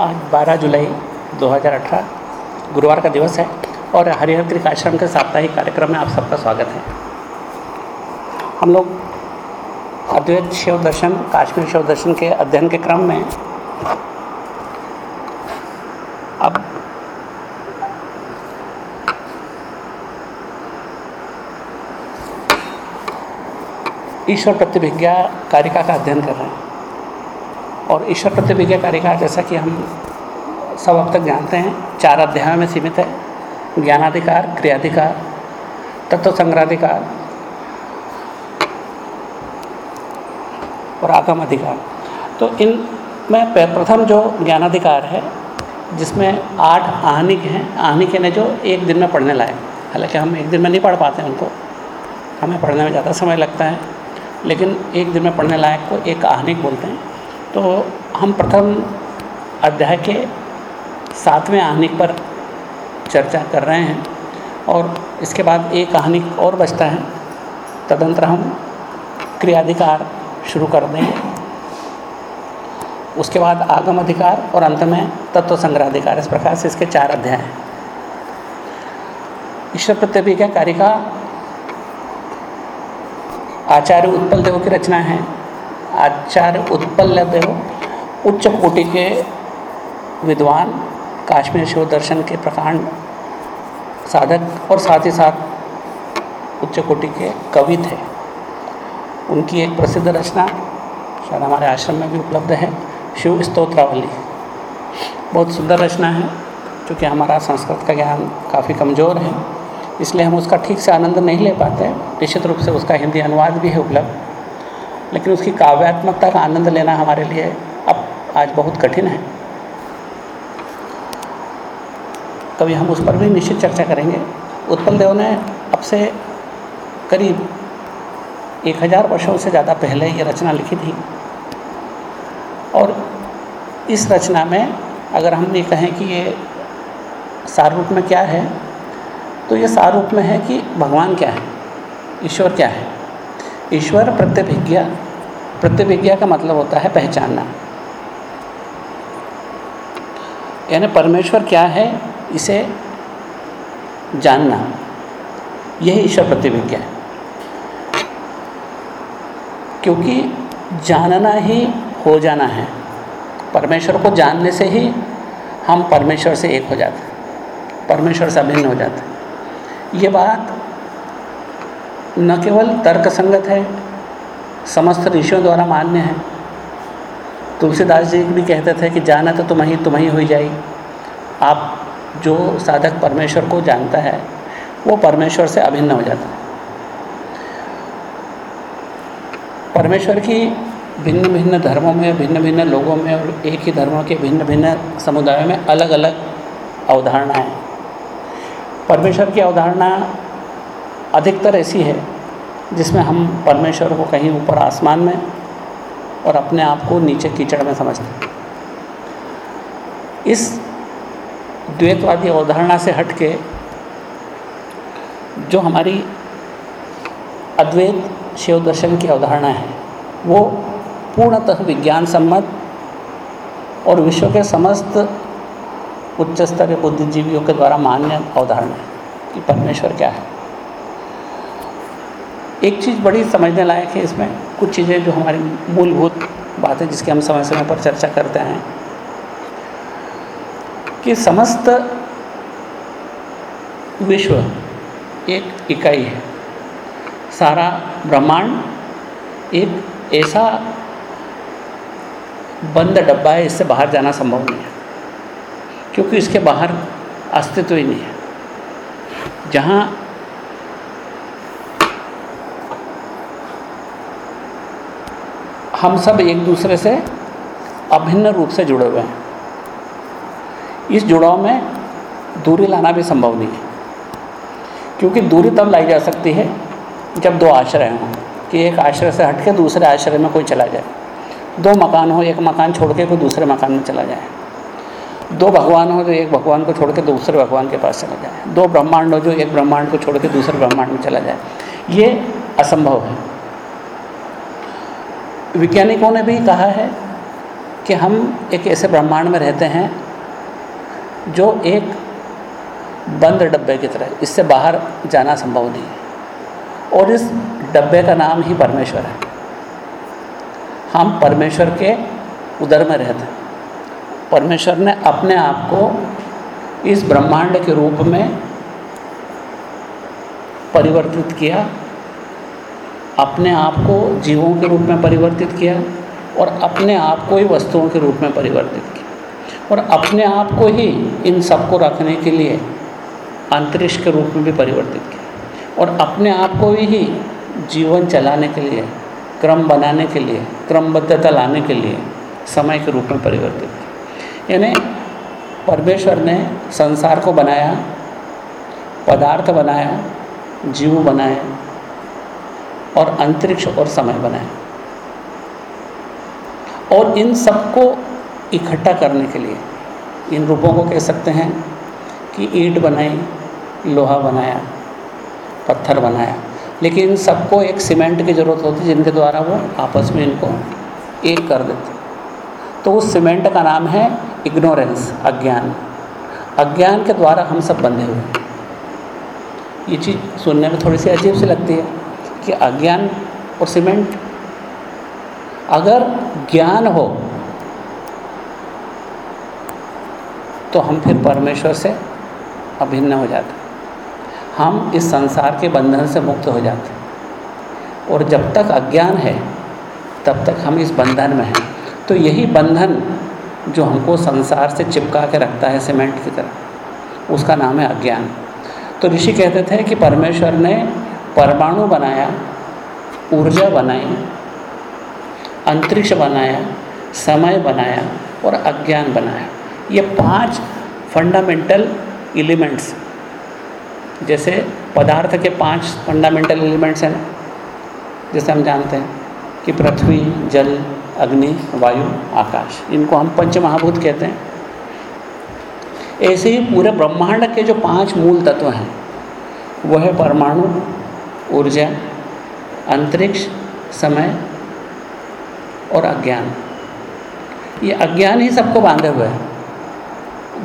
आज 12 जुलाई 2018 गुरुवार का दिवस है और हरिहर कृष आश्रम के साप्ताहिक कार्यक्रम में आप सबका स्वागत है। हम लोग अद्वैत शिव दर्शन, काश्मीर शिव दर्शन के अध्ययन के क्रम में अब ईश्वर प्रतिभिज्ञा कारिका का अध्ययन कर रहे हैं। और ईश्वर प्रतिभिज्ञा कारिका जैसा कि हम सब अब तक जानते हैं, चार अध्यायों में सीमित है। ज्ञानाधिकार, क्रियाधिकार तत्व संग्रहाधिकार और आगम अधिकार तो इन में प्रथम जो ज्ञानाधिकार है, जिसमें आठ आहनिक हैं आहनिक ने जो एक दिन में पढ़ने लायक। हालाँकि हम एक दिन में नहीं पढ़ पाते उनको। हमें पढ़ने में ज़्यादा समय लगता है, लेकिन एक दिन में पढ़ने लायक को एक आहनिक बोलते हैं। तो हम प्रथम अध्याय के सातवें आहनिक पर चर्चा कर रहे हैं और इसके बाद एक आहनिक और बचता है। तदंतर हम क्रियाधिकार शुरू कर देंगे। उसके बाद आगम अधिकार और अंत में तत्व संग्रह अधिकार। इस प्रकार से इसके चार अध्याय हैं। ईश्वर प्रत्यभिज्ञा कारिका। आचार्य उत्पल देव की रचना है। आचार्य उत्पल देव उच्च कोटि के विद्वान काश्मीर शिव दर्शन के प्रकांड साधक और साथ ही साथ उच्च कोटि के कवि थे उनकी एक प्रसिद्ध रचना शायद हमारे आश्रम में भी उपलब्ध है, शिव स्त्रोत्रावली बहुत सुंदर रचना है क्योंकि हमारा संस्कृत का ज्ञान काफ़ी कमज़ोर है। इसलिए हम उसका ठीक से आनंद नहीं ले पाते, निश्चित रूप से उसका हिंदी अनुवाद भी है उपलब्ध। लेकिन उसकी काव्यात्मकता का आनंद लेना हमारे लिए अब आज बहुत कठिन है। कभी हम उस पर भी निश्चित चर्चा करेंगे। उत्पल देव ने अब से करीब एक हज़ार वर्षों से ज़्यादा पहले ये रचना लिखी थी। और इस रचना में अगर हम ये कहें कि ये सार रूप में क्या है तो ये सार रूप में है कि भगवान क्या है, ईश्वर क्या है। ईश्वर प्रत्यभिज्ञा। प्रत्यभिज्ञा का मतलब होता है पहचानना। यानी परमेश्वर क्या है, इसे जानना। यही ईश्वर प्रतिभिज्ञा है। क्योंकि जानना ही हो जाना है। परमेश्वर को जानने से ही हम परमेश्वर से एक हो जाते हैं। परमेश्वर से अभिन्न हो जाते हैं। ये बात न केवल तर्क संगत है, समस्त ऋषियों द्वारा मान्य है। तुलसीदास जी भी कहते थे कि जाना तो तुम ही तुम ही हो जाए। आप जो साधक परमेश्वर को जानता है, वो परमेश्वर से अभिन्न हो जाता है। परमेश्वर की भिन्न भिन्न धर्मों में भिन्न भिन्न लोगों में और एक ही धर्मों के भिन्न भिन्न समुदायों में अलग अलग अवधारणाएँ परमेश्वर की अवधारणा अधिकतर ऐसी है, जिसमें हम परमेश्वर को कहीं ऊपर आसमान में और अपने आप को नीचे कीचड़ में समझते हैं। इस द्वैतवादी अवधारणा से हट के जो हमारी अद्वैत शिव दर्शन की अवधारणा है, वो पूर्णतः विज्ञान सम्मत और विश्व के समस्त उच्च स्तरीय बुद्धिजीवियों के द्वारा मान्य अवधारणा है कि परमेश्वर क्या है। एक चीज़ बड़ी समझने लायक है इसमें, कुछ चीज़ें जो हमारी मूलभूत बातें जिसकी हम समय समय पर चर्चा करते हैं, कि समस्त विश्व एक इकाई है। सारा ब्रह्मांड एक ऐसा बंद डब्बा है, इससे बाहर जाना संभव नहीं है, क्योंकि इसके बाहर अस्तित्व ही नहीं है। जहाँ हम सब एक दूसरे से अभिन्न रूप से जुड़े हुए हैं। इस जुड़ाव में दूरी लाना भी संभव नहीं है, क्योंकि दूरी तब लाई जा सकती है जब दो आश्रय हों, कि एक आश्रय से हट के दूसरे आश्रय में कोई चला जाए। दो मकान हो, एक मकान छोड़ के कोई दूसरे मकान में चला जाए। दो भगवान हो जो एक भगवान को छोड़ के दूसरे भगवान के पास चला जाए। दो ब्रह्मांड हो, जो एक ब्रह्मांड को छोड़ के दूसरे ब्रह्मांड में चला जाए। ये असंभव है। वैज्ञानिकों ने भी कहा है कि हम एक ऐसे ब्रह्मांड में रहते हैं जो एक बंद डब्बे की तरह इससे बाहर जाना संभव नहीं है। और इस डब्बे का नाम ही परमेश्वर है। हम परमेश्वर के उदर में रहते हैं। परमेश्वर ने अपने आप को इस ब्रह्मांड के रूप में परिवर्तित किया। अपने आप को जीवों के रूप में परिवर्तित किया और अपने आप को ही वस्तुओं के रूप में परिवर्तित किया। और अपने आप को ही इन सबको रखने के लिए अंतरिक्ष के रूप में भी परिवर्तित किया। और अपने आप को ही जीवन चलाने के लिए, क्रम बनाने के लिए, क्रमबद्धता लाने के लिए समय के रूप में परिवर्तित किया। यानी परमेश्वर ने संसार को बनाया, पदार्थ बनाया, जीव बनाए और अंतरिक्ष और समय बनाए। और इन सबको इकट्ठा करने के लिए इन रूपों को कह सकते हैं कि ईंट बनाई, लोहा बनाया, पत्थर बनाया। लेकिन इन सबको एक सीमेंट की ज़रूरत होती, जिनके द्वारा वो आपस में इनको एक कर देते। तो उस सीमेंट का नाम है इग्नोरेंस, अज्ञान। अज्ञान के द्वारा हम सब बंधे हुए ये चीज़ सुनने में थोड़ी सी अजीब सी लगती है। कि अज्ञान और सीमेंट। अगर ज्ञान हो तो हम फिर परमेश्वर से अभिन्न हो जाते हम इस संसार के बंधन से मुक्त हो जाते और जब तक अज्ञान है, तब तक हम इस बंधन में हैं। तो यही बंधन जो हमको संसार से चिपका के रखता है सीमेंट की तरह, उसका नाम है अज्ञान। तो ऋषि कहते थे कि परमेश्वर ने परमाणु बनाया, ऊर्जा बनाई, अंतरिक्ष बनाया, समय बनाया और अज्ञान बनाया। ये पाँच फंडामेंटल एलिमेंट्स जैसे पदार्थ के पाँच फंडामेंटल एलिमेंट्स हैं, जैसे हम जानते हैं कि पृथ्वी, जल, अग्नि, वायु, आकाश, इनको हम पंच महाभूत कहते हैं। ऐसे ही पूरे ब्रह्मांड के जो पाँच मूल तत्व हैं, वह है परमाणु ऊर्जा, अंतरिक्ष, समय और अज्ञान। ये अज्ञान ही सबको बांधे हुए है।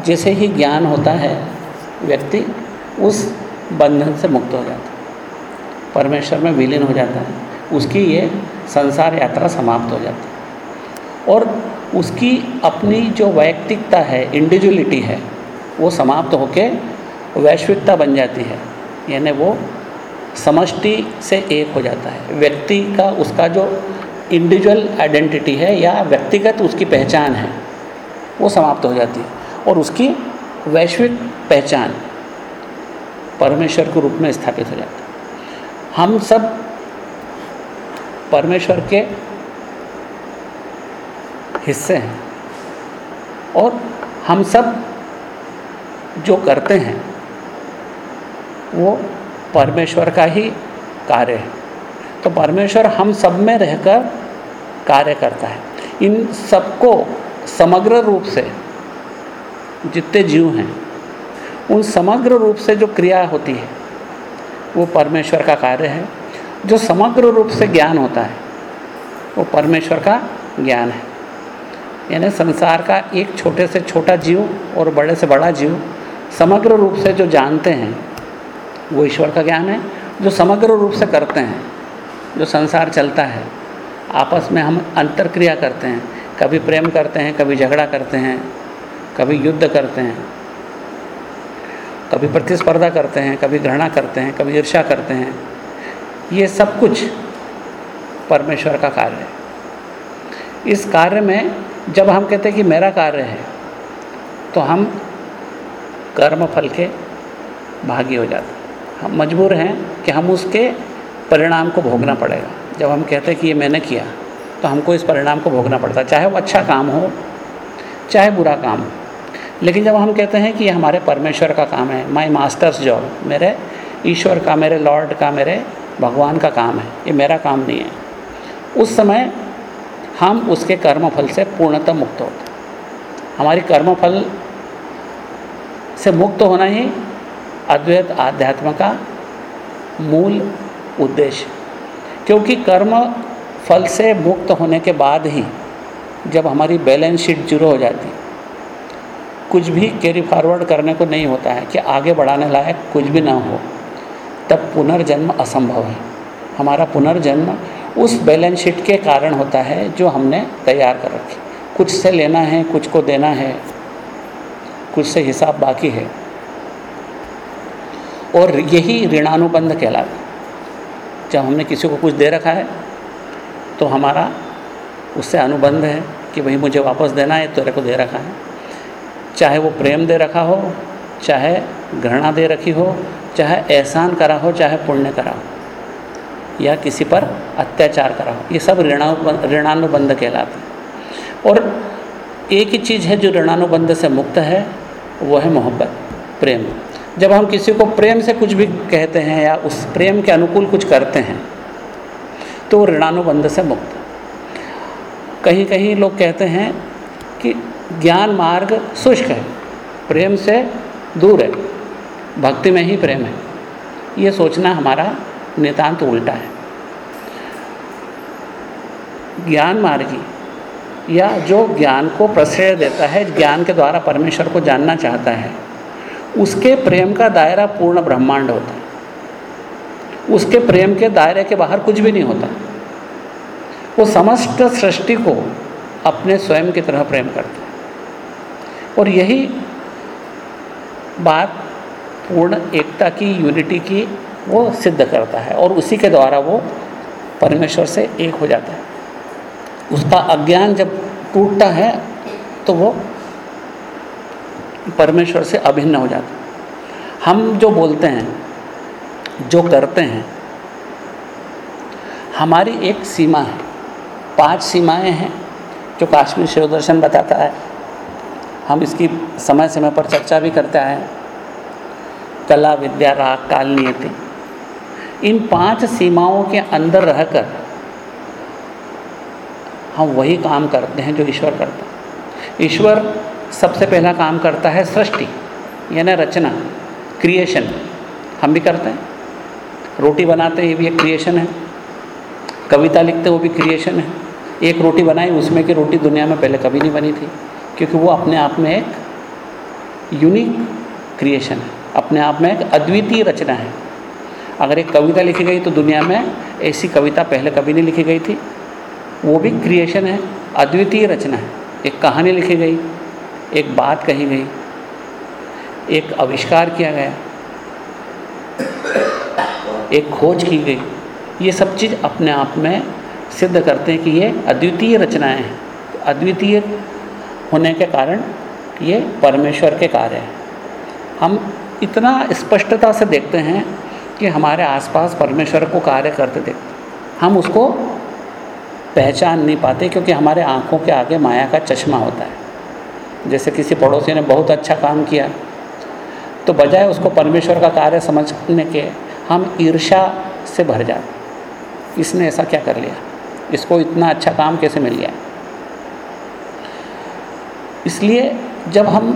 जैसे ही ज्ञान होता है, व्यक्ति उस बंधन से मुक्त हो जाता है। परमेश्वर में विलीन हो जाता है। उसकी ये संसार यात्रा समाप्त हो जाती है। और उसकी अपनी जो वैयक्तिकता है इंडिविजुअलिटी है, वो समाप्त होके वैश्विकता बन जाती है। यानी वो समष्टि से एक हो जाता है। व्यक्ति का उसका जो इंडिविजुअल आइडेंटिटी है या व्यक्तिगत उसकी पहचान है, वो समाप्त हो जाती है। और उसकी वैश्विक पहचान परमेश्वर के रूप में स्थापित हो जाती है। हम सब परमेश्वर के हिस्से हैं और हम सब जो करते हैं, वो परमेश्वर का ही कार्य है। तो परमेश्वर हम सब में रहकर कार्य करता है। इन सबको समग्र रूप से जितने जीव हैं, उन समग्र रूप से जो क्रिया होती है, वो परमेश्वर का कार्य है। जो समग्र रूप से ज्ञान होता है, वो परमेश्वर का ज्ञान है। यानी संसार का एक छोटे से छोटा जीव और बड़े से बड़ा जीव समग्र रूप से जो जानते हैं वो ईश्वर का ज्ञान है, जो समग्र रूप से करते हैं, जो संसार चलता है, आपस में हम अंतर क्रिया करते हैं, कभी प्रेम करते हैं, कभी झगड़ा करते हैं, कभी युद्ध करते हैं, कभी प्रतिस्पर्धा करते हैं, कभी घृणा करते हैं, कभी ईर्षा करते हैं, ये सब कुछ परमेश्वर का कार्य है। इस कार्य में जब हम कहते हैं कि मेरा कार्य है तो हम कर्म फल के भागी हो जाते हम मजबूर हैं कि हम उसके परिणाम को भोगना पड़ेगा। जब हम कहते हैं कि ये मैंने किया तो हमको इस परिणाम को भोगना पड़ता है, चाहे वो अच्छा काम हो, चाहे बुरा काम हो। लेकिन जब हम कहते हैं कि ये हमारे परमेश्वर का काम है माई मास्टर्स जॉब मेरे ईश्वर का, मेरे लॉर्ड का, मेरे भगवान का काम है, ये मेरा काम नहीं है। उस समय हम उसके कर्मफल से पूर्णतः मुक्त होते हमारी कर्मफल से मुक्त होना ही अद्वैत आध्यात्म का मूल उद्देश्य। क्योंकि कर्म फल से मुक्त होने के बाद ही जब हमारी बैलेंस शीट ज़ीरो हो जाती, कुछ भी कैरी फॉरवर्ड करने को नहीं होता है कि आगे बढ़ाने लायक कुछ भी ना हो, तब पुनर्जन्म असंभव है। हमारा पुनर्जन्म उस बैलेंस शीट के कारण होता है जो हमने तैयार कर रखी। कुछ से लेना है, कुछ को देना है, कुछ से हिसाब बाकी है। और यही ऋणानुबंध कहलाता जब हमने किसी को कुछ दे रखा है तो हमारा उससे अनुबंध है कि भाई मुझे वापस देना है, तेरे को दे रखा है। चाहे वो प्रेम दे रखा हो, चाहे घृणा दे रखी हो, चाहे एहसान करा हो, चाहे पुण्य करा हो, या किसी पर अत्याचार करा हो, ये सब ऋणानुबंध ऋणानुबंध कहलाते हैं। और एक ही चीज़ है जो ऋणानुबंध से मुक्त है, वो है मोहब्बत, प्रेम। जब हम किसी को प्रेम से कुछ भी कहते हैं या उस प्रेम के अनुकूल कुछ करते हैं तो वो ऋणानुबंध से मुक्त कहीं कहीं लोग कहते हैं कि ज्ञान मार्ग शुष्क है, प्रेम से दूर है, भक्ति में ही प्रेम है। ये सोचना हमारा नितांत उल्टा है। ज्ञान मार्गी या जो ज्ञान को प्रश्रय देता है, ज्ञान के द्वारा परमेश्वर को जानना चाहता है उसके प्रेम का दायरा पूर्ण ब्रह्मांड होता है। उसके प्रेम के दायरे के बाहर कुछ भी नहीं होता। वो समस्त सृष्टि को अपने स्वयं की तरह प्रेम करता है। और यही बात पूर्ण एकता की यूनिटी की वो सिद्ध करता है। और उसी के द्वारा वो परमेश्वर से एक हो जाता है। उसका अज्ञान जब टूटता है तो वो परमेश्वर से अभिन्न हो जाते हम जो बोलते हैं, जो करते हैं, हमारी एक सीमा है। पाँच सीमाएँ हैं जो काश्मीर शिव दर्शन बताता है। हम इसकी समय समय पर चर्चा भी करते आए कला, विद्या, राग, काल, नियति। इन पाँच सीमाओं के अंदर रहकर हम वही काम करते हैं जो ईश्वर करता है। ईश्वर सबसे पहला काम करता है सृष्टि, यानी रचना क्रिएशन हम भी करते हैं। रोटी बनाते हैं, ये भी एक क्रिएशन है। कविता लिखते वो भी क्रिएशन है। एक रोटी बनाई, उसमें की रोटी दुनिया में पहले कभी नहीं बनी थी, क्योंकि वो अपने आप में एक यूनिक क्रिएशन है। अपने आप में एक अद्वितीय रचना है। अगर एक कविता लिखी गई तो दुनिया में ऐसी कविता पहले कभी नहीं लिखी गई थी। वो भी क्रिएशन है, अद्वितीय रचना है। एक कहानी लिखी गई एक बात कही गई, एक आविष्कार किया गया, एक खोज की गई। ये सब चीज़ अपने आप में सिद्ध करते हैं कि ये अद्वितीय रचनाएँ हैं। अद्वितीय होने के कारण ये परमेश्वर के कार्य हैं। हम इतना स्पष्टता से देखते हैं कि हमारे आसपास परमेश्वर को कार्य करते देखते हम उसको पहचान नहीं पाते क्योंकि हमारे आँखों के आगे माया का चश्मा होता है। जैसे किसी पड़ोसी ने बहुत अच्छा काम किया तो बजाय उसको परमेश्वर का कार्य समझने के, हम ईर्षा से भर जाते इसने ऐसा क्या कर लिया? इसको इतना अच्छा काम कैसे मिल गया? इसलिए जब हम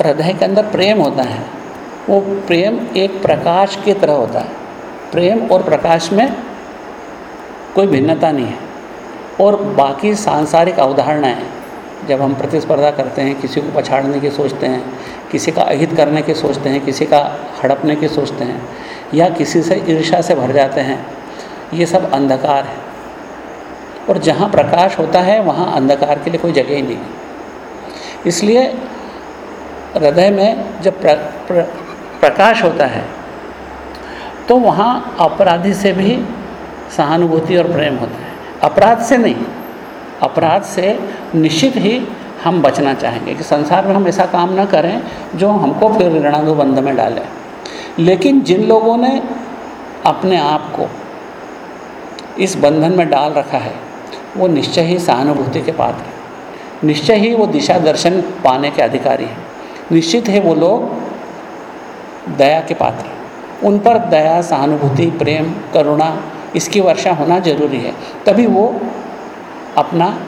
हृदय के अंदर प्रेम होता है, वो प्रेम एक प्रकाश की तरह होता है। प्रेम और प्रकाश में कोई भिन्नता नहीं है। और बाकी सांसारिक अवधारणाएँ जब हम प्रतिस्पर्धा करते हैं किसी को पछाड़ने की सोचते हैं किसी का अहित करने की सोचते हैं किसी का हड़पने की सोचते हैं या किसी से ईर्षा से भर जाते हैं ये सब अंधकार है। और जहाँ प्रकाश होता है वहाँ अंधकार के लिए कोई जगह ही नहीं इसलिए हृदय में जब प्र, प्र, प्रकाश होता है तो वहाँ अपराधी से भी सहानुभूति और प्रेम होता है। अपराध से नहीं अपराध से निश्चित ही हम बचना चाहेंगे कि संसार में हम ऐसा काम ना करें जो हमको फिर ऋणानुबंध में डालें। लेकिन जिन लोगों ने अपने आप को इस बंधन में डाल रखा है, वो निश्चय ही सहानुभूति के पात्र हैं। निश्चय ही वो दिशा दर्शन पाने के अधिकारी हैं। निश्चित है वो लोग दया के पात्र हैं। उन पर दया, सहानुभूति, प्रेम, करुणा, इसकी वर्षा होना ज़रूरी है। तभी वो अपना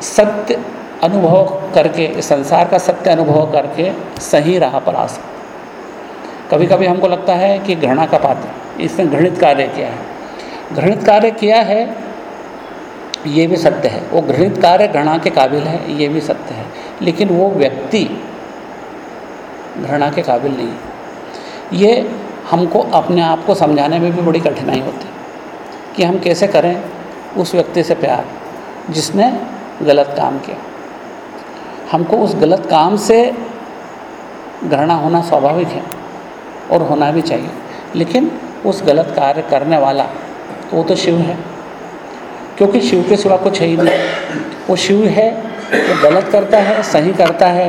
सत्य अनुभव करके, संसार का सत्य अनुभव करके सही राह पर आ सकते कभी कभी हमको लगता है कि घृणा का पात्र, इसने घृणित कार्य किया है। घृणित कार्य किया है, ये भी सत्य है। वो घृणित कार्य घृणा के काबिल है, ये भी सत्य है। लेकिन वो व्यक्ति घृणा के काबिल नहीं है। ये हमको अपने आप को समझाने में भी बड़ी कठिनाई होती कि हम कैसे करें उस व्यक्ति से प्यार, जिसने गलत काम किया। हमको उस गलत काम से घृणा होना स्वाभाविक है और होना भी चाहिए, लेकिन उस गलत कार्य करने वाला वो तो शिव है, क्योंकि शिव के सिवा कुछ है ही नहीं। वो शिव है, वो गलत करता है, सही करता है,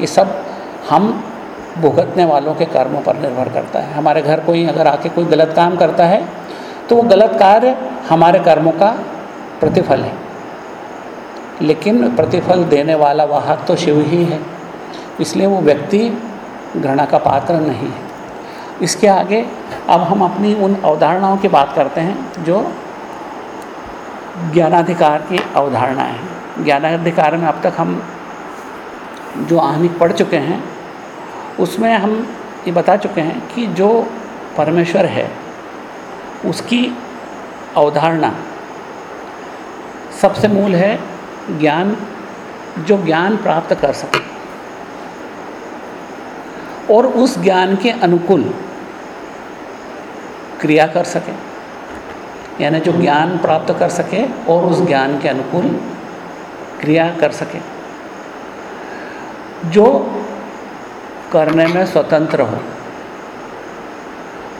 ये सब हम भुगतने वालों के कर्मों पर निर्भर करता है। हमारे घर कोई अगर आके कोई गलत काम करता है तो वो गलत कार्य हमारे कर्मों का प्रतिफल है। लेकिन प्रतिफल देने वाला वाहक तो शिव ही है। इसलिए वो व्यक्ति घृणा का पात्र नहीं है। इसके आगे अब हम अपनी उन अवधारणाओं की बात करते हैं जो ज्ञानाधिकार की अवधारणाएँ हैं। ज्ञानाधिकार में अब तक हम जो आहनिक पढ़ चुके हैं, उसमें हम ये बता चुके हैं कि जो परमेश्वर है उसकी अवधारणा। सबसे मूल है ज्ञान, जो ज्ञान प्राप्त कर सके। और उस ज्ञान के अनुकूल क्रिया कर सके। यानी जो ज्ञान प्राप्त कर सके और उस ज्ञान के अनुकूल क्रिया कर सके। जो करने में स्वतंत्र हो।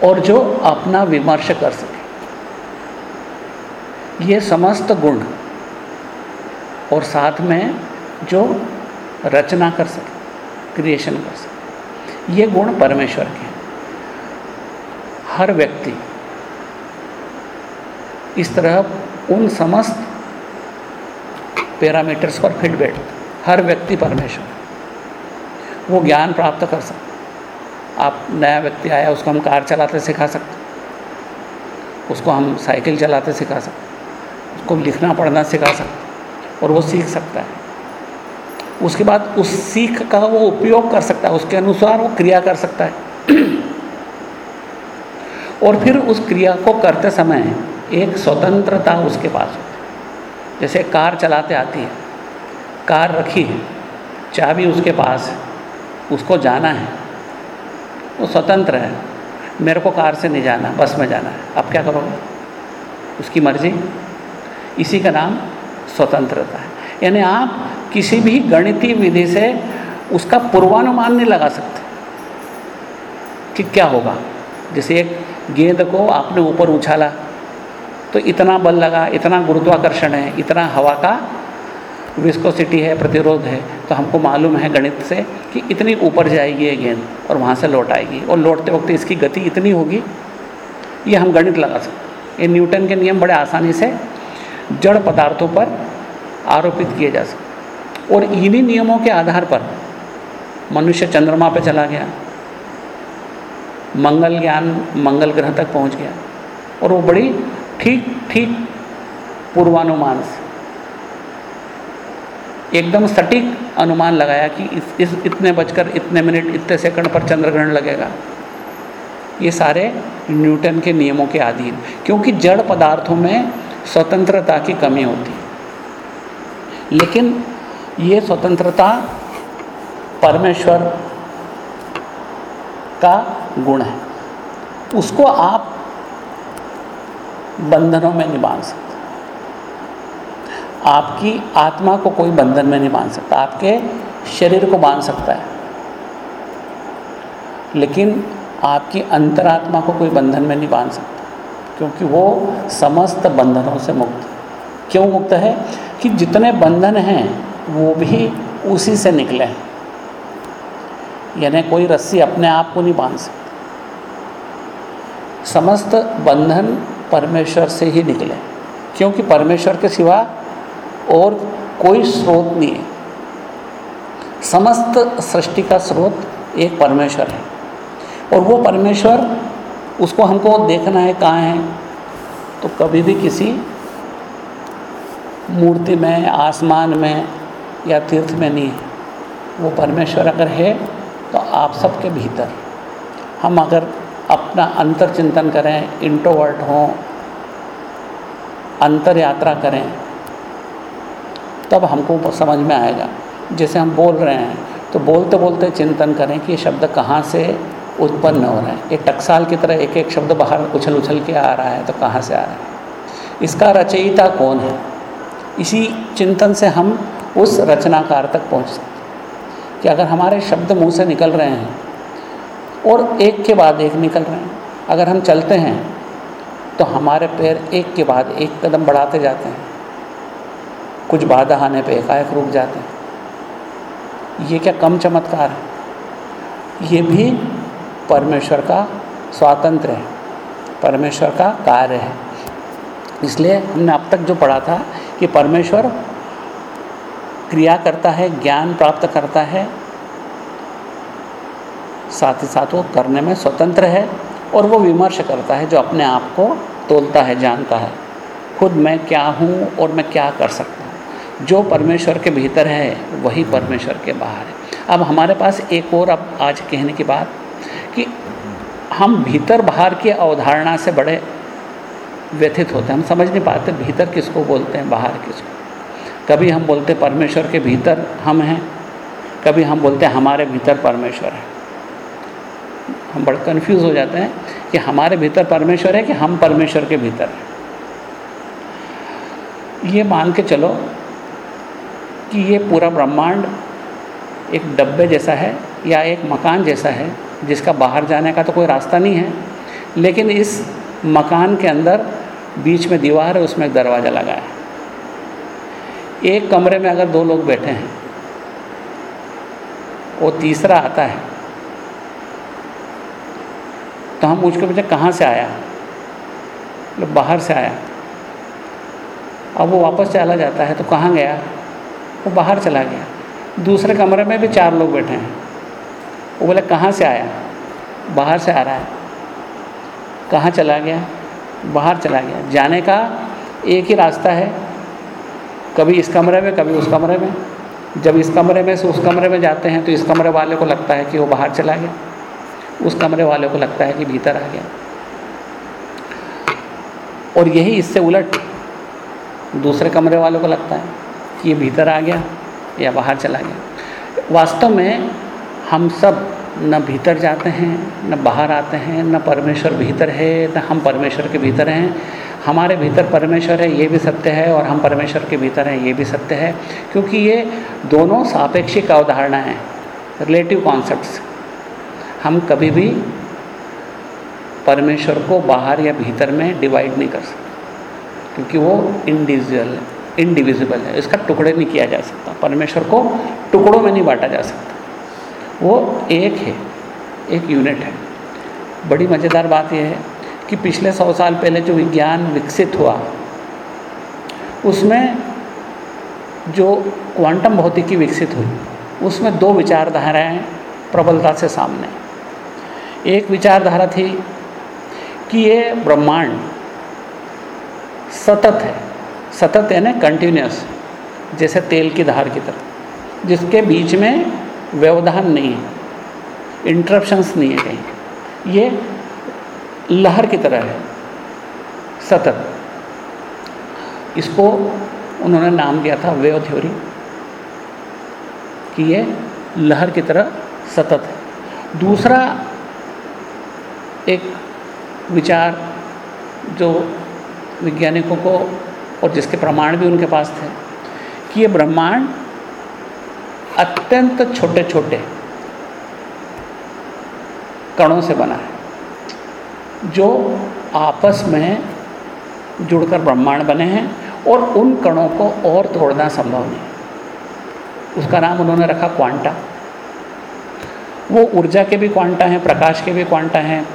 और जो अपना विमर्श कर सके। ये समस्त गुण और साथ में जो रचना कर सके क्रिएशन कर सके, ये गुण परमेश्वर के हैं। हर व्यक्ति इस तरह उन समस्त पैरामीटर्स पर फिट बैठ हर व्यक्ति परमेश्वर वो ज्ञान प्राप्त कर सकता आप नया व्यक्ति आया, उसको हम कार चलाते सिखा सकते उसको हम साइकिल चलाते सिखा सकते उसको लिखना, पढ़ना सिखा सकते और वो सीख सकता है। उसके बाद उस सीख का वो उपयोग कर सकता है। उसके अनुसार वो क्रिया कर सकता है। और फिर उस क्रिया को करते समय एक स्वतंत्रता उसके पास होती है। जैसे कार चलाते आती है, कार रखी है, चाबी उसके पास है, उसको जाना है। वो स्वतंत्र है। मेरे को कार से नहीं जाना, बस में जाना है। अब क्या करोगे? उसकी मर्ज़ी। इसी का नाम स्वतंत्रता है। यानी आप किसी भी गणितीय विधि से उसका पूर्वानुमान नहीं लगा सकते कि क्या होगा। जैसे एक गेंद को आपने ऊपर उछाला तो इतना बल लगा, इतना गुरुत्वाकर्षण है, इतना हवा का विस्कोसिटी है, प्रतिरोध है। तो हमको मालूम है गणित से कि इतनी ऊपर जाएगी ये गेंद और वहाँ से लौट आएगी। और लौटते वक्त इसकी गति इतनी होगी, ये हम गणित लगा सकते ये न्यूटन के नियम बड़े आसानी से जड़ पदार्थों पर आरोपित किए जा सकते और इन्हीं नियमों के आधार पर मनुष्य चंद्रमा पर चला गया, मंगल ज्ञान मंगल ग्रह तक पहुँच गया। और वो बड़ी ठीक ठीक पूर्वानुमान से, एकदम सटीक अनुमान लगाया कि इस, इस इतने बजकर इतने मिनट इतने सेकंड पर चंद्र ग्रहण लगेगा। ये सारे न्यूटन के नियमों के अधीन क्योंकि जड़ पदार्थों में स्वतंत्रता की कमी होती लेकिन ये स्वतंत्रता परमेश्वर का गुण है। उसको आप बंधनों में बाँध सकते आपकी आत्मा को कोई बंधन में नहीं बाँध सकता, आपके शरीर को बाँध सकता है। लेकिन आपकी अंतरात्मा को कोई बंधन में नहीं बाँध सकता, क्योंकि वो समस्त बंधनों से मुक्त है। क्यों मुक्त है? कि जितने बंधन हैं, वो भी उसी से निकले हैं। यानी कोई रस्सी अपने आप को नहीं बाँध सकती। समस्त बंधन परमेश्वर से ही निकले क्योंकि परमेश्वर के सिवा और कोई स्रोत नहीं है। समस्त सृष्टि का स्रोत एक परमेश्वर है। और वो परमेश्वर, उसको हमको देखना है कहाँ है। तो कभी भी किसी मूर्ति में, आसमान में या तीर्थ में नहीं है। वो परमेश्वर अगर है तो आप सबके भीतर हम अगर अपना अंतर चिंतन करें इंट्रोवर्ट हों अंतर यात्रा करें तब हमको समझ में आएगा। जैसे हम बोल रहे हैं तो बोलते बोलते चिंतन करें कि ये शब्द कहाँ से उत्पन्न हो रहे हैं। एक टकसाल की तरह एक एक शब्द बाहर उछल उछल के आ रहा है तो कहाँ से आ रहा है? इसका रचयिता कौन है? इसी चिंतन से हम उस रचनाकार तक पहुँच सकते कि अगर हमारे शब्द मुँह से निकल रहे हैं और एक के बाद एक निकल रहे हैं, अगर हम चलते हैं तो हमारे पैर एक के बाद एक कदम बढ़ाते जाते हैं। कुछ बाधा आने पे एकाएक रुक जाते हैं। ये क्या कम चमत्कार है? ये भी परमेश्वर का स्वातंत्र है। परमेश्वर का कार्य है। इसलिए हमने अब तक जो पढ़ा था कि परमेश्वर क्रिया करता है, ज्ञान प्राप्त करता है, साथ ही साथ वो करने में स्वतंत्र है और वो विमर्श करता है जो अपने आप को तोलता है, जानता है। खुद मैं क्या हूँ और मैं क्या कर सकता जो परमेश्वर के भीतर है, वही परमेश्वर के बाहर है। अब हमारे पास एक और अब आज कहने की बात कि हम भीतर बाहर की अवधारणा से बड़े व्यथित होते हैं। हम समझ नहीं पाते भीतर किसको बोलते हैं, बाहर किसको। कभी हम बोलते परमेश्वर के भीतर हम हैं, कभी हम बोलते हैं हमारे भीतर परमेश्वर है। हम बड़े कन्फ्यूज़ हो जाते हैं कि हमारे भीतर परमेश्वर है कि हम परमेश्वर के भीतर हैं। ये मान के चलो कि ये पूरा ब्रह्मांड एक डब्बे जैसा है या एक मकान जैसा है, जिसका बाहर जाने का तो कोई रास्ता नहीं है, लेकिन इस मकान के अंदर बीच में दीवार है, उसमें एक दरवाज़ा लगा है। एक कमरे में अगर दो लोग बैठे हैं, वो तीसरा आता है तो हम उसके पूछे कहाँ से आया? मतलब बाहर से आया। अब वो वापस चला जाता है तो कहाँ गया? वो बाहर चला गया। दूसरे कमरे में भी चार लोग बैठे हैं। वो बोले, कहाँ से आया? बाहर से आ रहा है। कहाँ चला गया? बाहर चला गया। जाने का एक ही रास्ता है। कभी इस कमरे में, कभी उस कमरे में। जब इस कमरे में से उस कमरे में जाते हैं तो इस कमरे वाले को लगता है कि वो बाहर चला गया। उस कमरे वाले को लगता है कि भीतर आ गया। और यही इससे उलट दूसरे कमरे वाले को लगता है। कि ये भीतर आ गया या बाहर चला गया। वास्तव में हम सब न भीतर जाते हैं, न बाहर आते हैं, न परमेश्वर भीतर है, न हम परमेश्वर के भीतर हैं। हमारे भीतर परमेश्वर है, ये भी सत्य है, और हम परमेश्वर के भीतर हैं, ये भी सत्य है। क्योंकि ये दोनों सापेक्षिक अवधारणा हैं रिलेटिव कॉन्सेप्ट्स हम कभी भी परमेश्वर को बाहर या भीतर में डिवाइड नहीं कर सकते, क्योंकि वो इंडिविजुअल है। इंडिविजिबल है, इसका टुकड़े नहीं किया जा सकता। परमेश्वर को टुकड़ों में नहीं बांटा जा सकता। वो एक है, एक यूनिट है। बड़ी मज़ेदार बात यह है कि पिछले सौ साल पहले जो विज्ञान विकसित हुआ, उसमें जो क्वांटम भौतिकी विकसित हुई, उसमें दो विचारधाराएँ प्रबलता से सामने। एक विचारधारा थी कि ये ब्रह्मांड सतत है सतत है ना कंटिन्यूस जैसे तेल की धार की तरह। जिसके बीच में व्यवधान नहीं है इंटरप्शंस नहीं है कहीं। ये लहर की तरह है, सतत। इसको उन्होंने नाम दिया था वेव थ्योरी कि ये लहर की तरह सतत है। दूसरा एक विचार जो वैज्ञानिकों को और जिसके प्रमाण भी उनके पास थे, कि ये ब्रह्मांड अत्यंत छोटे छोटे कणों से बना है, जो आपस में जुड़कर ब्रह्मांड बने हैं और उन कणों को और तोड़ना संभव नहीं। उसका नाम उन्होंने रखा क्वांटा। वो ऊर्जा के भी क्वांटा हैं, प्रकाश के भी क्वांटा हैं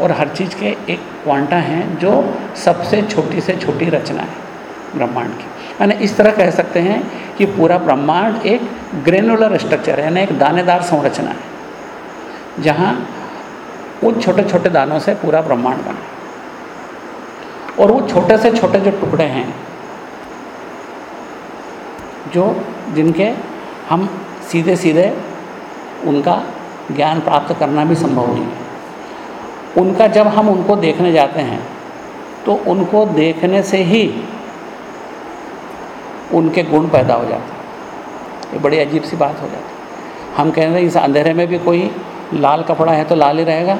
और हर चीज़ के एक क्वांटा हैं जो सबसे छोटी से छोटी रचना है ब्रह्मांड की। यानी इस तरह कह सकते हैं कि पूरा ब्रह्मांड एक ग्रेनुलर स्ट्रक्चर है, यानी एक दानेदार संरचना है, जहाँ उन छोटे छोटे दानों से पूरा ब्रह्मांड बना और वो छोटे से छोटे जो टुकड़े हैं, जो जिनके हम सीधे सीधे उनका ज्ञान प्राप्त करना भी संभव नहीं है। उनका जब हम उनको देखने जाते हैं तो उनको देखने से ही उनके गुण पैदा हो जाते हैं। ये बड़ी अजीब सी बात हो जाती है। हम कह रहे हैं, इस अंधेरे में भी कोई लाल कपड़ा है तो लाल ही रहेगा।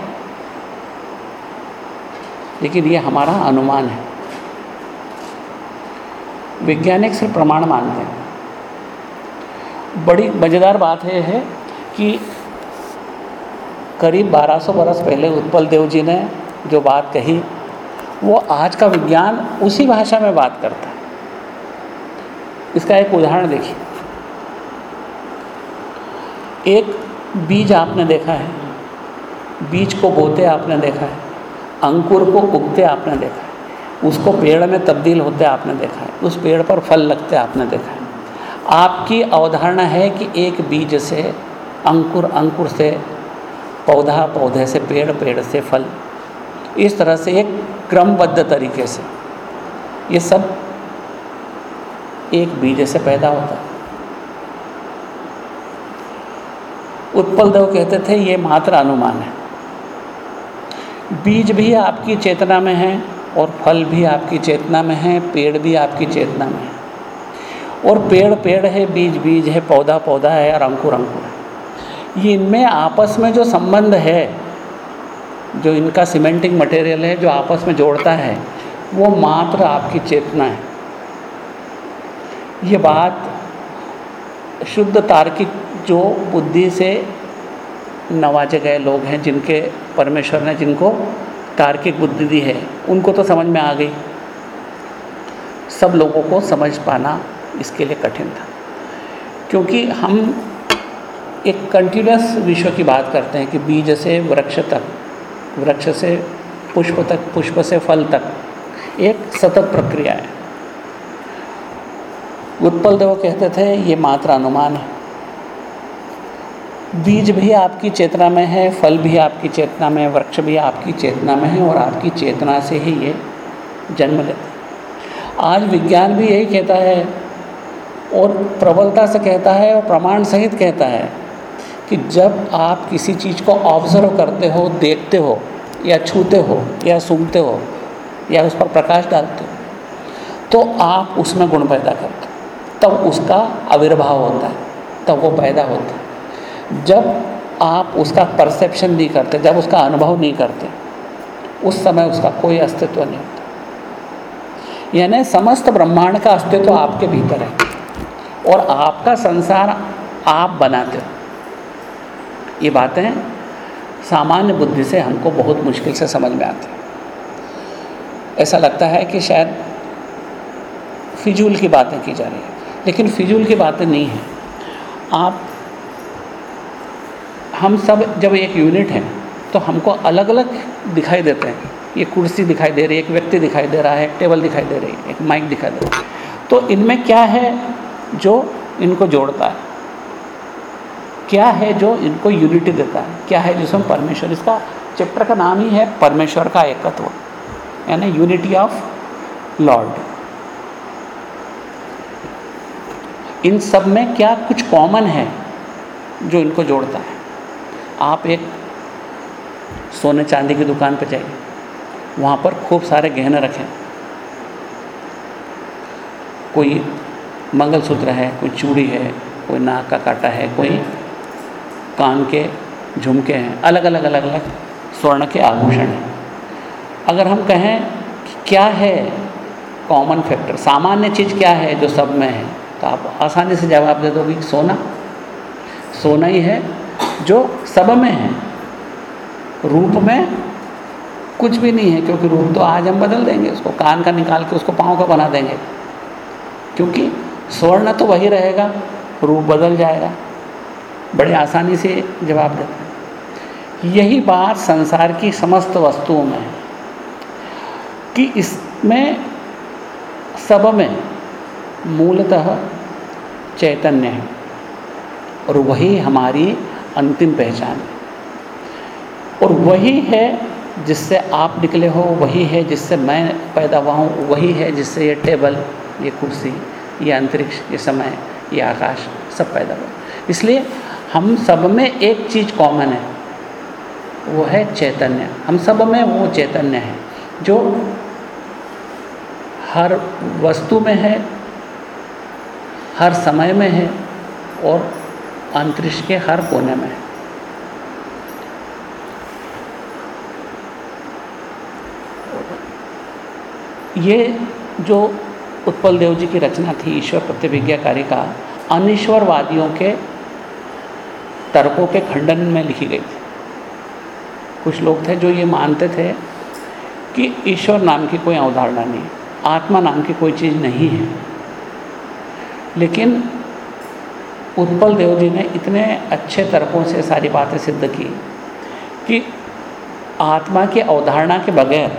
लेकिन ये हमारा अनुमान है। वैज्ञानिक सिर्फ़ प्रमाण मानते हैं। बड़ी मज़ेदार बात यह है कि करीब 1200 बरस पहले उत्पल देव जी ने जो बात कही, वो आज का विज्ञान उसी भाषा में बात करता है। इसका एक उदाहरण देखिए। एक बीज आपने देखा है, बीज को बोते आपने देखा है, अंकुर को उगते आपने देखा है, उसको पेड़ में तब्दील होते आपने देखा है, उस पेड़ पर फल लगते आपने देखा है। आपकी अवधारणा है कि एक बीज से अंकुर अंकुर से पौधा, पौधे से, पेड़ पेड़ से, फल। इस तरह से एक क्रमबद्ध तरीके से ये सब एक बीज से पैदा होता है। उत्पल देव कहते थे, ये मात्र अनुमान है। बीज भी आपकी चेतना में है और फल भी आपकी चेतना में है, पेड़ भी आपकी चेतना में है। और पेड़ पेड़ है, बीज बीज है, पौधा पौधा है और अंकुर अंकुर है। ये इनमें आपस में जो संबंध है, जो इनका सीमेंटिंग मटेरियल है, जो आपस में जोड़ता है, वो मात्र आपकी चेतना है। ये बात शुद्ध तार्किक जो बुद्धि से नवाजे गए लोग हैं, जिनके परमेश्वर ने जिनको तार्किक बुद्धि दी है, उनको तो समझ में आ गई। सब लोगों को समझ पाना इसके लिए कठिन था। क्योंकि हम एक कंटिन्यूस विश्व की बात करते हैं कि बीज से वृक्ष तक, वृक्ष से पुष्प तक, पुष्प से फल तक, एक सतत प्रक्रिया है। उत्पल देव कहते थे, ये मात्र अनुमान है। बीज भी आपकी चेतना में है, फल भी आपकी चेतना में वृक्ष भी आपकी चेतना में है और आपकी चेतना से ही ये जन्म लेते आज विज्ञान भी यही कहता है और प्रबलता से कहता है और प्रमाण सहित कहता है कि जब आप किसी चीज़ को ऑब्ज़र्व करते हो, देखते हो, या छूते हो, या सूंघते हो, या उस पर प्रकाश डालते हो तो आप उसमें गुण पैदा करते हो। तब उसका आविर्भाव होता है, तब वो पैदा होता है। जब आप उसका परसेप्शन नहीं करते, जब उसका अनुभव नहीं करते, उस समय उसका कोई अस्तित्व नहीं होता। यानी समस्त ब्रह्मांड का अस्तित्व आपके भीतर है और आपका संसार आप बनाते हो। ये बातें सामान्य बुद्धि से हमको बहुत मुश्किल से समझ में आती है। ऐसा लगता है कि शायद फिजूल की बातें की जा रही है, लेकिन फिजूल की बातें नहीं हैं। आप, हम सब जब एक यूनिट हैं तो हमको अलग अलग दिखाई देते हैं। ये कुर्सी दिखाई दे रही है, एक व्यक्ति दिखाई दे रहा है टेबल दिखाई दे रही है, एक माइक दिखाई दे रहा है। तो इनमें क्या है जो इनको जोड़ता है? क्या है जो इनको यूनिटी देता है? क्या है जिसमें परमेश्वर? इसका चैप्टर का नाम ही है परमेश्वर का एकत्व, यानी यूनिटी ऑफ़ लॉर्ड इन सब में क्या कुछ कॉमन है जो इनको जोड़ता है? आप एक सोने चांदी की दुकान पर जाइए, वहाँ पर खूब सारे गहने रखें। कोई मंगलसूत्र है, कोई चूड़ी है, कोई नाक का काटा है, कोई कान के झुमके हैं अलग अलग अलग अलग स्वर्ण के आभूषण हैं। अगर हम कहें कि क्या है कॉमन फैक्टर सामान्य चीज़ क्या है जो सब में है तो आप आसानी से जवाब दे दोगे सोना। सोना ही है जो सब में है। रूप में कुछ भी नहीं है, क्योंकि रूप तो आज हम बदल देंगे, उसको कान का निकाल के उसको पाँव का बना देंगे। क्योंकि स्वर्ण तो वही रहेगा, रूप बदल जाएगा। बड़े आसानी से जवाब देते हैं। यही बात संसार की समस्त वस्तुओं में है कि इसमें सब में मूलतः चैतन्य है और वही हमारी अंतिम पहचान है। और वही है जिससे आप निकले हो, वही है जिससे मैं पैदा हुआ हूँ, वही है जिससे ये टेबल, ये कुर्सी, ये अंतरिक्ष, ये समय, ये आकाश सब पैदा हुआ। इसलिए हम सब में एक चीज़ कॉमन है, वो है चैतन्य। हम सब में वो चैतन्य है, जो हर वस्तु में है, हर समय में है और अंतरिक्ष के हर कोने में है। ये जो उत्पल देव जी की रचना थी, ईश्वर प्रतिभिज्ञाकारी का, अनिश्वरवादियों के तर्कों के खंडन में लिखी गई थी। कुछ लोग थे जो ये मानते थे कि ईश्वर नाम की कोई अवधारणा नहीं आत्मा नाम की कोई चीज़ नहीं है। लेकिन उत्पल देव जी ने इतने अच्छे तर्कों से सारी बातें सिद्ध की कि आत्मा की अवधारणा के बगैर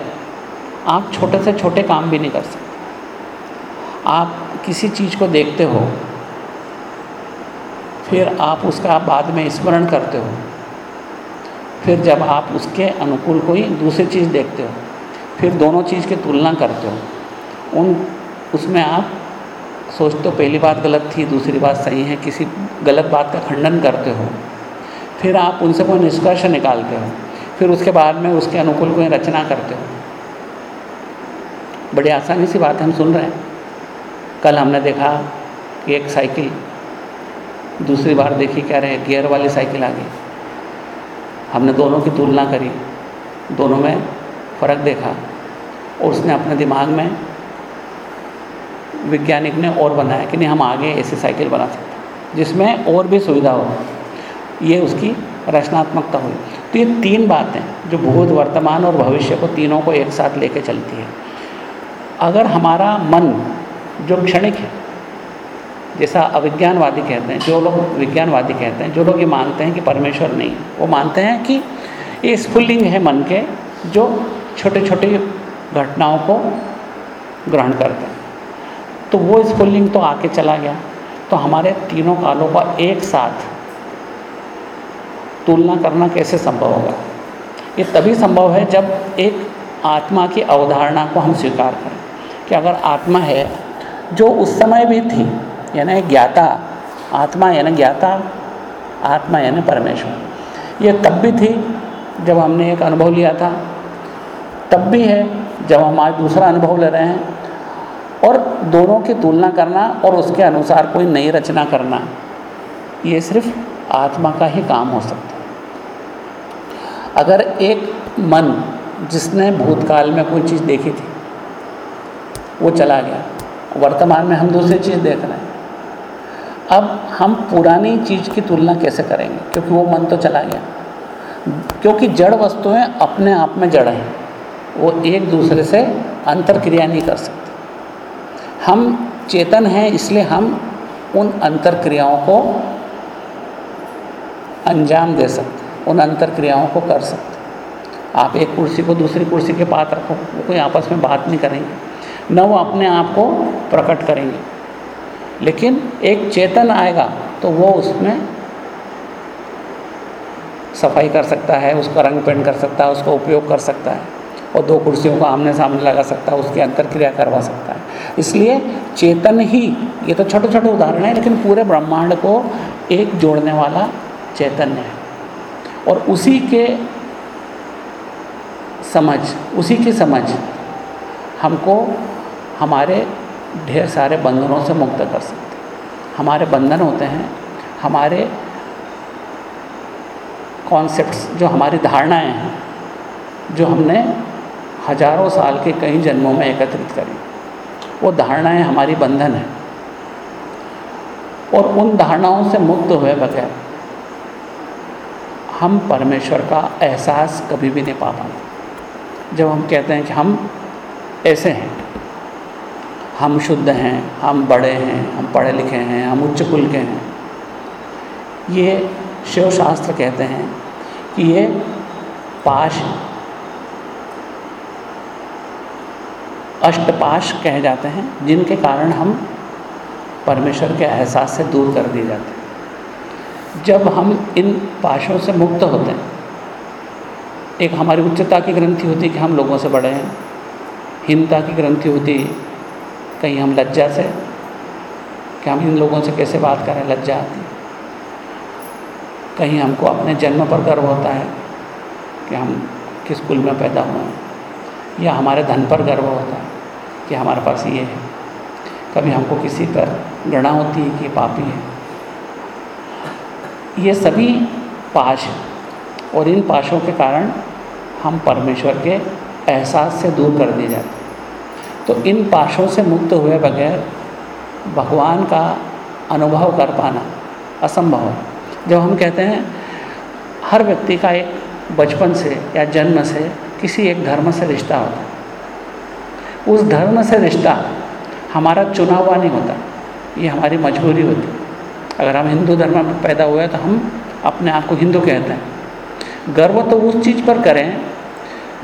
आप छोटे से छोटे काम भी नहीं कर सकते। आप किसी चीज़ को देखते हो फिर आप उसका बाद में स्मरण करते हो। फिर जब आप उसके अनुकूल कोई दूसरी चीज़ देखते हो, फिर दोनों चीज़ की तुलना करते हो, उन, उसमें आप सोचते हो पहली बात गलत थी, दूसरी बात सही है, किसी गलत बात का खंडन करते हो। फिर आप उनसे कोई निष्कर्ष निकालते हो, फिर उसके बाद में उसके अनुकूल कोई रचना करते हो। बड़ी आसानी सी बात हम सुन रहे हैं। कल हमने देखा कि एक साइकिल दूसरी बार देखी, कह रहे हैं, गियर वाली साइकिल आ गई। हमने दोनों की तुलना करी, दोनों में फ़र्क देखा और उसने अपने दिमाग में वैज्ञानिक ने और बनाया कि नहीं, हम आगे ऐसी साइकिल बना सकते जिसमें और भी सुविधा हो। ये उसकी रचनात्मकता हुई। तो ये तीन बातें जो भूत, वर्तमान और भविष्य को तीनों को एक साथ लेके चलती है। अगर हमारा मन जो क्षणिक है जैसा अविज्ञानवादी कहते हैं, जो लोग विज्ञानवादी कहते हैं, जो लोग ये मानते हैं कि परमेश्वर नहीं वो मानते हैं कि ये स्फुल्लिंग है मन के, जो छोटे छोटे घटनाओं को ग्रहण करते हैं। तो वो स्फुल्लिंग तो आके चला गया। तो हमारे तीनों कालों का एक साथ तुलना करना कैसे संभव होगा? ये तभी संभव है जब एक आत्मा की अवधारणा को हम स्वीकार करें कि अगर आत्मा है, जो उस समय भी थी यानी ज्ञाता, आत्मा यानी ज्ञाता, आत्मा यानी परमेश्वर। ये तब भी थी जब हमने एक अनुभव लिया था। तब भी है जब हम आज दूसरा अनुभव ले रहे हैं। और दोनों की तुलना करना और उसके अनुसार कोई नई रचना करना, ये सिर्फ़ आत्मा का ही काम हो सकता है। अगर एक मन जिसने भूतकाल में कोई चीज़ देखी थी, वो चला गया। वर्तमान में हम दूसरी चीज़ देख रहे हैं। अब हम पुरानी चीज़ की तुलना कैसे करेंगे? क्योंकि वो मन तो चला गया। क्योंकि जड़ वस्तुएँ अपने आप में जड़ हैं। वो एक दूसरे से अंतर क्रिया नहीं कर सकते। हम चेतन हैं, इसलिए हम उन अंतर क्रियाओं को अंजाम दे सकते उन अंतर क्रियाओं को कर सकते आप एक कुर्सी को दूसरी कुर्सी के पास रखो। वो कोई आपस में बात नहीं करेंगे। न वो अपने आप को प्रकट करेंगे। लेकिन एक चेतन आएगा तो वो उसमें सफ़ाई कर सकता है, उसका रंग पेंट कर सकता है, उसका उपयोग कर सकता है और दो कुर्सियों को आमने सामने लगा सकता है, उसकी अंतर क्रिया करवा सकता है। इसलिए चेतन ही, ये तो छोटे छोटे उदाहरण है, लेकिन पूरे ब्रह्मांड को एक जोड़ने वाला चैतन्य है। और उसी के समझ, उसी की समझ हमको हमारे ढेर सारे बंधनों से मुक्त कर सकते हमारे बंधन होते हैं, हमारे कॉन्सेप्ट्स जो हमारी धारणाएँ हैं, जो हमने हज़ारों साल के कई जन्मों में एकत्रित करी। वो धारणाएँ हमारी बंधन है। और उन धारणाओं से मुक्त हुए बगैर हम परमेश्वर का एहसास कभी भी नहीं पा पाते। जब हम कहते हैं कि हम ऐसे हैं हम शुद्ध हैं, हम बड़े हैं, हम पढ़े लिखे हैं, हम उच्च कुल के हैं। ये शिव शास्त्र कहते हैं कि ये पाश, अष्टपाश कहे जाते हैं, जिनके कारण हम परमेश्वर के एहसास से दूर कर दिए जाते हैं। जब हम इन पाशों से मुक्त होते हैं, एक हमारी उच्चता की ग्रंथि होती है कि हम लोगों से बड़े हैं, हीनता की ग्रंथि होती है कहीं हम लज्जा से, कि हम इन लोगों से कैसे बात करें, लज्जा आती। कहीं हमको अपने जन्म पर गर्व होता है, कि हम किस कुल में पैदा हुए हैं। या हमारे धन पर गर्व होता है, कि हमारे पास ये है। कभी हमको किसी पर घृणा होती है कि पापी है। ये सभी पाश हैं, और इन पाशों के कारण हम परमेश्वर के एहसास से दूर कर दिए जाते हैं। तो इन पाशों से मुक्त हुए बगैर भगवान का अनुभव कर पाना असंभव है। जब हम कहते हैं, हर व्यक्ति का एक बचपन से या जन्म से किसी एक धर्म से रिश्ता होता है। उस धर्म से रिश्ता हमारा चुना हुआ नहीं होता, ये हमारी मजबूरी होती अगर हम हिंदू धर्म में पैदा हुए तो हम अपने आप को हिंदू कहते हैं। गर्व तो उस चीज़ पर करें,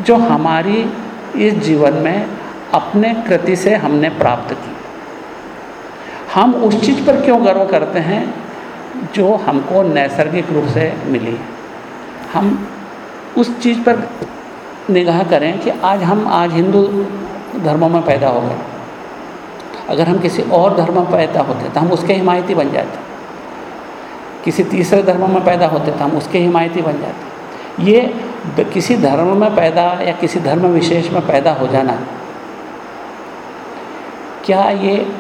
जो हमारी इस जीवन में अपने कृति से हमने प्राप्त की। हम उस चीज़ पर क्यों गर्व करते हैं? जो हमको नैसर्गिक रूप से मिली। हम उस चीज़ पर निगाह करें कि आज हम, आज हिंदू धर्मों में पैदा हो गए। अगर हम किसी और धर्म में पैदा होते तो हम उसके हिमायती बन जाते। किसी तीसरे धर्म में पैदा होते तो हम उसके हिमायती बन जाते। ये किसी धर्म में पैदा या किसी धर्म विशेष में पैदा हो जाना क्या ये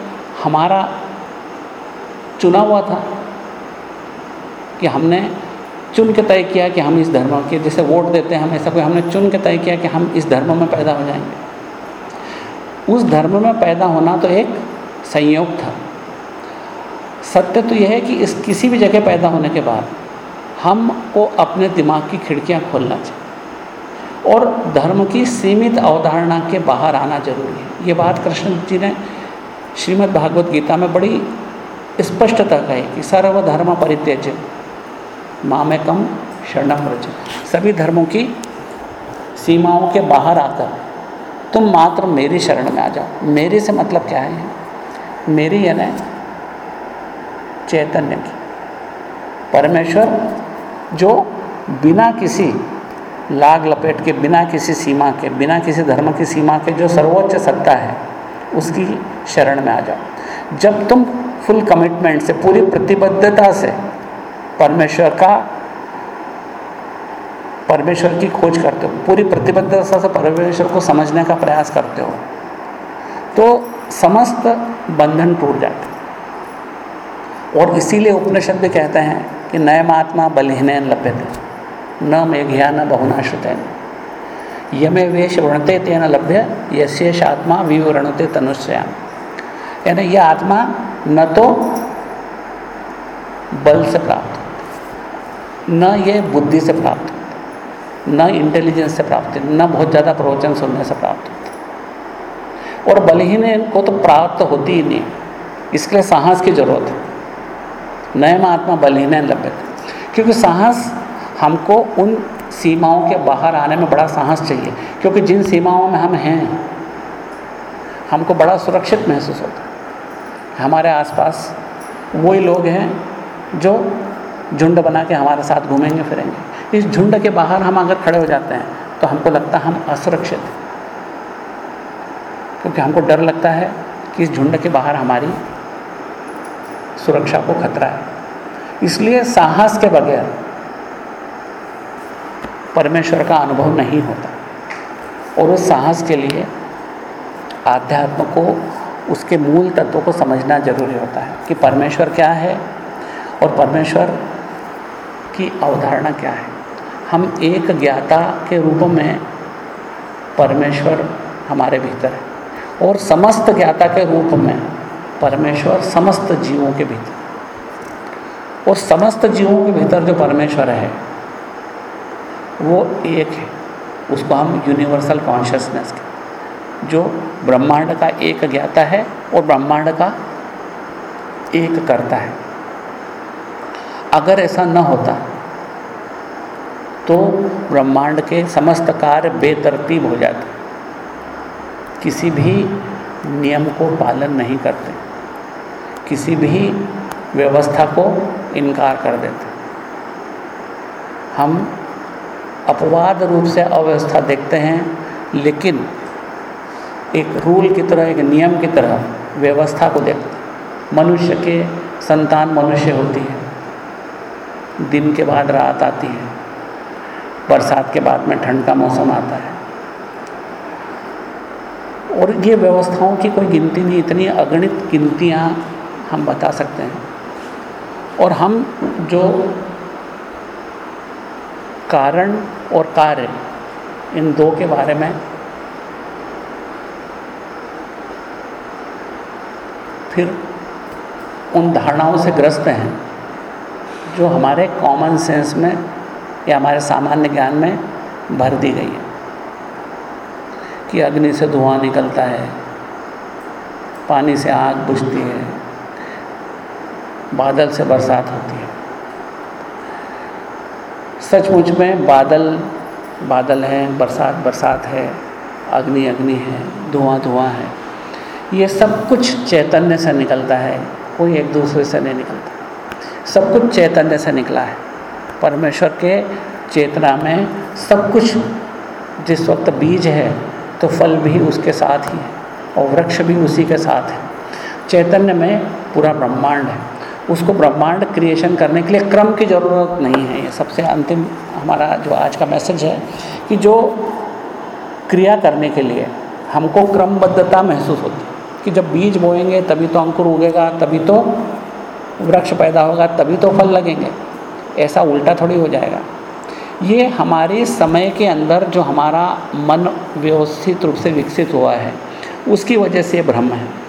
हमारा चुना हुआ था कि हमने चुन के तय किया कि हम इस धर्म के जैसे वोट देते हैं, हम ऐसा कोई, हमने चुन के तय किया कि हम इस धर्म में पैदा हो जाएँगे। उस धर्म में पैदा होना तो एक संयोग था। सत्य तो यह है कि इस किसी भी जगह पैदा होने के बाद हमको अपने दिमाग की खिड़कियाँ खोलना चाहिए। और धर्म की सीमित अवधारणा के बाहर आना ज़रूरी है। ये बात कृष्ण जी ने श्रीमद् भागवत गीता में बड़ी स्पष्टता कही कि सर्वधर्म परित्यज्य माँ में कम शरणम रच सभी धर्मों की सीमाओं के बाहर आकर तुम मात्र मेरी शरण में आ जाओ। मेरे से मतलब क्या है? मेरी यानी चैतन्य की। परमेश्वर जो बिना किसी लाग लपेट के, बिना किसी सीमा के, बिना किसी धर्म की सीमा के जो सर्वोच्च सत्ता है, उसकी शरण में आ जाओ। जब तुम फुल कमिटमेंट से, पूरी प्रतिबद्धता से परमेश्वर का, परमेश्वर की खोज करते हो, पूरी प्रतिबद्धता से परमेश्वर को समझने का प्रयास करते हो तो समस्त बंधन टूट जाते और इसीलिए उपनिषद भी कहते हैं कि नए महात्मा बलहीन लभ्यते न मेघया न बहुना श्रुतैन यमे वेश वृणते तेन लभ्य यशेष आत्मा विवरणते तनुष्याम यानी यह आत्मा न तो बल से प्राप्त, न ये बुद्धि से प्राप्त, न इंटेलिजेंस से प्राप्त, न बहुत ज़्यादा प्रवचन सुनने से प्राप्त। होता और बलहीन को तो प्राप्त होती ही नहीं। इसके लिए साहस की ज़रूरत है। नए महात्मा बलहीन लभ्य क्योंकि साहस हमको उन सीमाओं के बाहर आने में बड़ा साहस चाहिए, क्योंकि जिन सीमाओं में हम हैं, हमको बड़ा सुरक्षित महसूस होता है। हमारे आसपास वही लोग हैं जो झुंड बना के हमारे साथ घूमेंगे, फिरेंगे। इस झुंड के बाहर हम अगर खड़े हो जाते हैं तो हमको लगता है हम असुरक्षित हैं। क्योंकि हमको डर लगता है कि इस झुंड के बाहर हमारी सुरक्षा को खतरा है। इसलिए साहस के बगैर परमेश्वर का अनुभव नहीं होता। और उस साहस के लिए आध्यात्म को, उसके मूल तत्वों को समझना ज़रूरी होता है कि परमेश्वर क्या है और परमेश्वर की अवधारणा क्या है। हम एक ज्ञाता के रूप में परमेश्वर हमारे भीतर है और समस्त ज्ञाता के रूप में परमेश्वर समस्त जीवों के भीतर। और समस्त जीवों के भीतर जो परमेश्वर है वो एक है। उसको हम यूनिवर्सल कॉन्शियसनेस के जो ब्रह्मांड का एक ज्ञाता है और ब्रह्मांड का एक करता है। अगर ऐसा न होता तो ब्रह्मांड के समस्त कार्य बेतरतीब हो जाते। किसी भी नियम को पालन नहीं करते। किसी भी व्यवस्था को इनकार कर देते। हम अपवाद रूप से अव्यवस्था देखते हैं, लेकिन एक रूल की तरह, एक नियम की तरह व्यवस्था को देखते मनुष्य के संतान मनुष्य होती है। दिन के बाद रात आती है। बरसात के बाद में ठंड का मौसम आता है। और ये व्यवस्थाओं की कोई गिनती नहीं, इतनी अगणित गिनतियाँ हम बता सकते हैं। और हम जो कारण और कार्य इन दो के बारे में फिर उन धारणाओं से ग्रस्त हैं जो हमारे कॉमन सेंस में या हमारे सामान्य ज्ञान में भर दी गई है कि अग्नि से धुआँ निकलता है, पानी से आग बुझती है, बादल से बरसात होती है। सचमुच में बादल बादल हैं, बरसात बरसात है, अग्नि अग्नि है, धुआँ धुआँ है। ये सब कुछ चैतन्य से निकलता है, कोई एक दूसरे से नहीं निकलता। सब कुछ चैतन्य से निकला है। परमेश्वर के चेतना में सब कुछ, जिस वक्त बीज है तो फल भी उसके साथ ही है और वृक्ष भी उसी के साथ है। चैतन्य में पूरा ब्रह्मांड है। उसको ब्रह्मांड क्रिएशन करने के लिए क्रम की ज़रूरत नहीं है। ये सबसे अंतिम हमारा जो आज का मैसेज है कि जो क्रिया करने के लिए हमको क्रमबद्धता महसूस होती है कि जब बीज बोएँगे तभी तो अंकुर उगेगा, तभी तो वृक्ष पैदा होगा, तभी तो फल लगेंगे। ऐसा उल्टा थोड़ी हो जाएगा। ये हमारे समय के अंदर जो हमारा मन व्यवस्थित रूप से विकसित हुआ है, उसकी वजह से भ्रम है।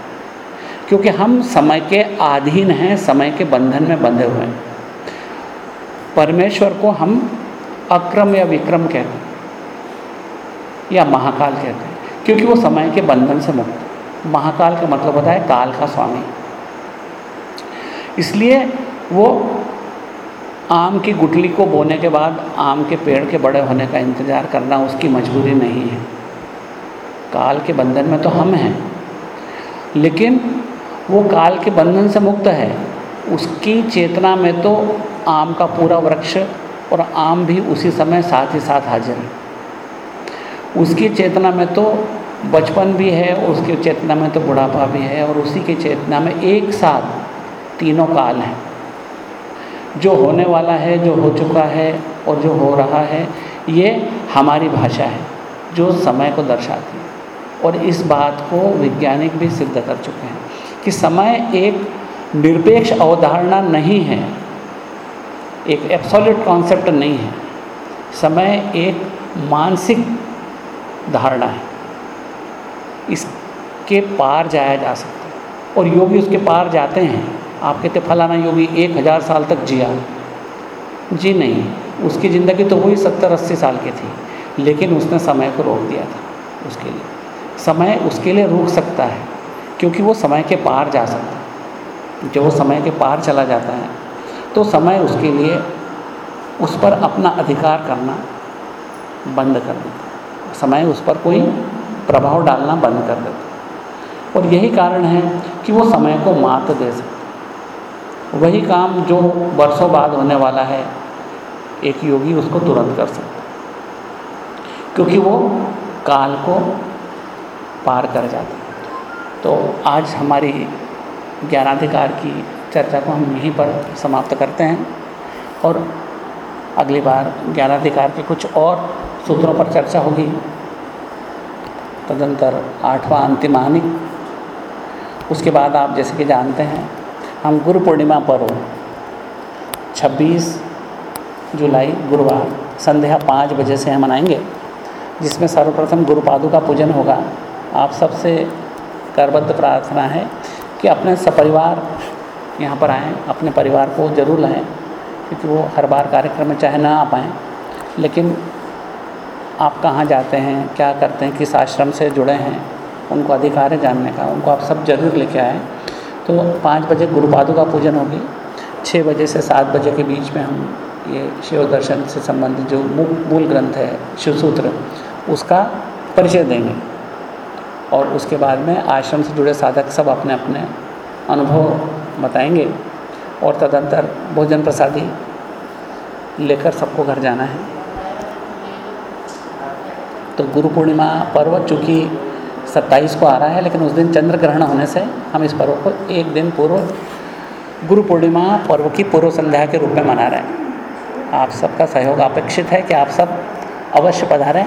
क्योंकि हम समय के अधीन हैं, समय के बंधन में बंधे हुए हैं। परमेश्वर को हम अक्रम या विक्रम कहते हैं, या महाकाल कहते हैं, क्योंकि वो समय के बंधन से मुक्त महाकाल का मतलब होता है काल का स्वामी। इसलिए वो आम की गुटली को बोने के बाद, आम के पेड़ के बड़े होने का इंतज़ार करना उसकी मजबूरी नहीं है। काल के बंधन में तो हम हैं। लेकिन वो काल के बंधन से मुक्त है। उसकी चेतना में तो आम का पूरा वृक्ष और आम भी उसी समय साथ ही साथ हाजिर है। उसकी चेतना में तो बचपन भी है, उसकी चेतना में तो बुढ़ापा भी है और उसी की चेतना में एक साथ तीनों काल हैं। जो होने वाला है, जो हो चुका है और जो हो रहा है, ये हमारी भाषा है, जो समय को दर्शाती है। और इस बात को वैज्ञानिक भी सिद्ध कर चुके हैं। कि समय एक निरपेक्ष अवधारणा नहीं है। एक एब्सोल्यूट कॉन्सेप्ट नहीं है। समय एक मानसिक धारणा है। इसके पार जाया जा सकता है। और योगी उसके पार जाते हैं। आप कहते फलाना योगी एक हज़ार साल तक जिया। जी नहीं। उसकी ज़िंदगी तो वही सत्तर, अस्सी साल की थी। लेकिन उसने समय को रोक दिया था उसके लिए। समय उसके लिए रुक सकता है। क्योंकि वो समय के पार जा सकता है। वो समय के पार चला जाता है तो समय उसके लिए उस पर अपना अधिकार करना बंद कर देता समय उस पर कोई प्रभाव डालना बंद कर देता और यही कारण है कि वो समय को मात दे सकता वही काम जो वर्षों बाद होने वाला है, एक योगी उसको तुरंत कर सकता क्योंकि वो काल को पार कर जाता तो आज हमारी ज्ञानाधिकार की चर्चा को हम यहीं पर समाप्त करते हैं और अगली बार ज्ञानाधिकार के कुछ और सूत्रों पर चर्चा होगी। तदंतर आठवां अंतिम अंतिमानिक उसके बाद आप जैसे कि जानते हैं, हम गुरु पूर्णिमा पर्व 26 जुलाई गुरुवार, संध्या पाँच बजे से हम मनाएँगे, जिसमें सर्वप्रथम गुरुपादु का पूजन होगा। आप सबसे करबद्ध प्रार्थना है कि अपने सपरिवार यहाँ पर आएँ, अपने परिवार को ज़रूर लाएँ, क्योंकि वो हर बार कार्यक्रम में चाहे ना आ पाएँ। लेकिन आप कहाँ जाते हैं, क्या करते हैं, किस आश्रम से जुड़े हैं, उनको अधिकार है जानने का, उनको आप सब ज़रूर लेके आएँ। तो पाँच बजे गुरुपादों का पूजन होगी छः बजे से सात बजे के बीच में हम ये शिव दर्शन से संबंधित जो मूल ग्रंथ है, शिव सूत्र, उसका परिचय देंगे। और उसके बाद में आश्रम से जुड़े साधक सब अपने अपने अनुभव बताएँगे और तदंतर भोजन प्रसादी लेकर सबको घर जाना है। तो गुरु पूर्णिमा पर्व चूँकि सत्ताईस को आ रहा है, लेकिन उस दिन चंद्र ग्रहण होने से हम इस पर्व को एक दिन पूर्व गुरु पूर्णिमा पर्व की पूर्व संध्या के रूप में मना रहे हैं। आप सबका सहयोग अपेक्षित है कि आप सब अवश्य पधारें।